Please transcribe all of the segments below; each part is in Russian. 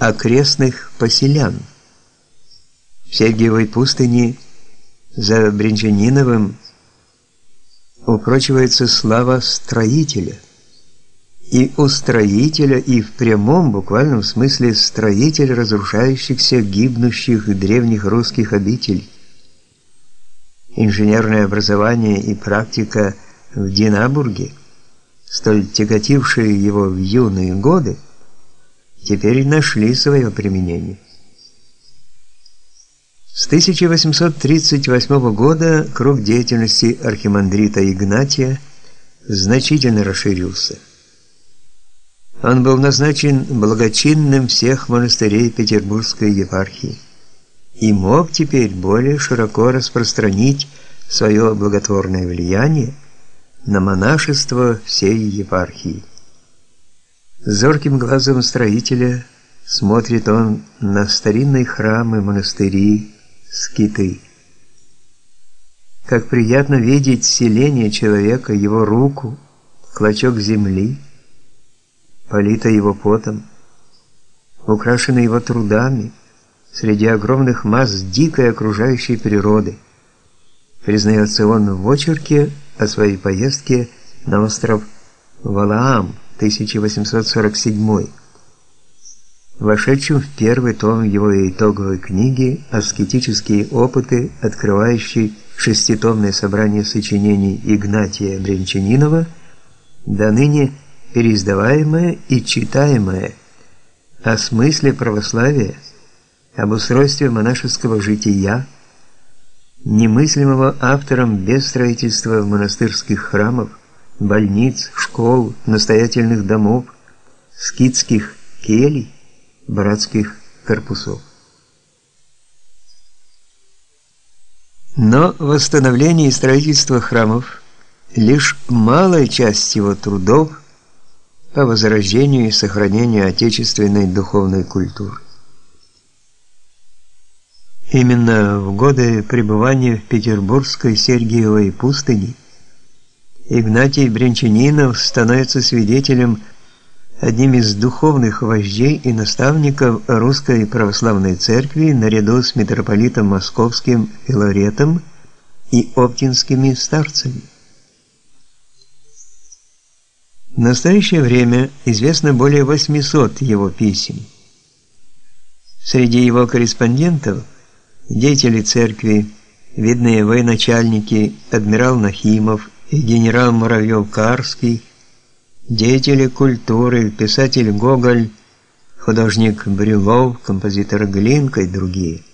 окрестных поселян. В Сергиевой пустыне за Бринчаниновым упрочивается слава строителя. И у строителя, и в прямом, буквальном смысле строитель разрушающихся, гибнущих древних русских обителей. Инженерное образование и практика в Динабурге, столь тяготившие его в юные годы, теперь нашли свое применение. С 1838 года круг деятельности архимандрита Игнатия значительно расширился. Он был назначен благочинным всех монастырей Петербургской епархии и мог теперь более широко распространить свое благотворное влияние на монашество всей епархии. Зорким глазом строителя смотрит он на старинные храмы, монастыри, скиты. Как приятно видеть селение человека, его руку, клочок земли, полита его потом, украшенный его трудами, среди огромных масс дикой окружающей природы. Признается он в очерке о своей поездке на остров Валаам 1847 вошедшем в первый том его итоговой книги «Аскетические опыты», открывающей шеститомное собрание сочинений Игнатия Брянчанинова, до ныне переиздаваемое и читаемое, о смысле православия, об устройстве монашеского жития, немыслимого автором без строительства монастырских храмов, больниц, школ, настоятельных домов, скитских келей, братских корпусов. Но восстановление и строительство храмов лишь малая часть его трудов по возрождению и сохранению отечественной духовной культуры. Именно в годы пребывания в Петербургской Сергиевой пустыне Игнатий Брянчанинов становится свидетелем одним из духовных вождей и наставников Русской Православной Церкви наряду с митрополитом Московским Филаретом и оптинскими старцами. В настоящее время известно более 800 его писем. Среди его корреспондентов деятели церкви, видные военачальники адмирал Нахимов и генерал Муравьев-Карский, деятели культуры, писатель Гоголь, художник Брюлов, композитор Глинка и другие.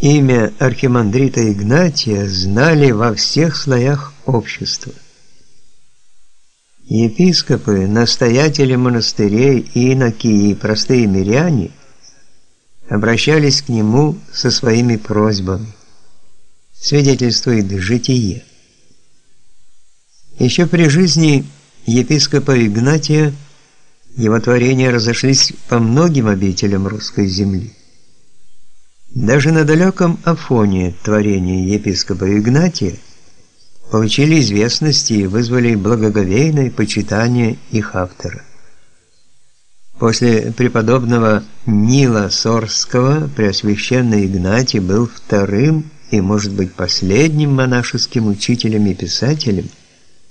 Имя архимандрита Игнатия знали во всех слоях общества. Епископы, настоятели монастырей, иноки и простые миряне обращались к нему со своими просьбами. Свидетельствует житие. Еще при жизни епископа Игнатия его творения разошлись по многим обителям русской земли. Даже на далеком Афоне творения епископа Игнатия получили известность и вызвали благоговейное почитание их автора. После преподобного Нила Сорского Преосвященный Игнатий был вторым и, может быть, последним монашеским учителем и писателем,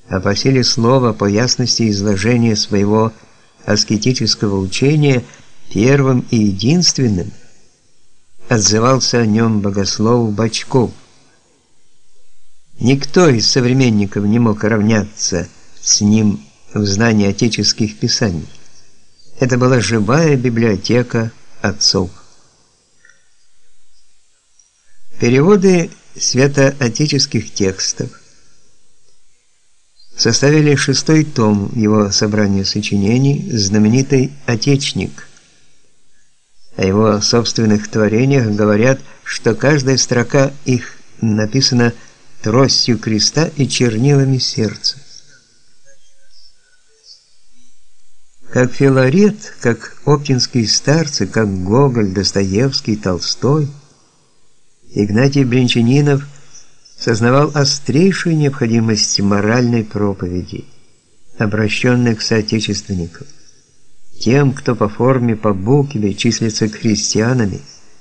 а по силе слова, по ясности изложения своего аскетического учения первым и единственным отзывался о нем богослов Бачков. Никто из современников не мог равняться с ним в знании отеческих писаний. Это была живая библиотека отцов. Переводы святоотеческих текстов составили шестой том его собрания сочинений, знаменитый «Отечник». О его собственных творениях говорят, что каждая строка их написана тростью креста и чернилами сердца. Как Филарет, как оптинские старцы, как Гоголь, Достоевский, Толстой, Игнатий Бринчанинов – сознавал острейшую необходимость моральной проповеди, обращенной к соотечественникам, Тем, кто по форме, по букве числится христианами –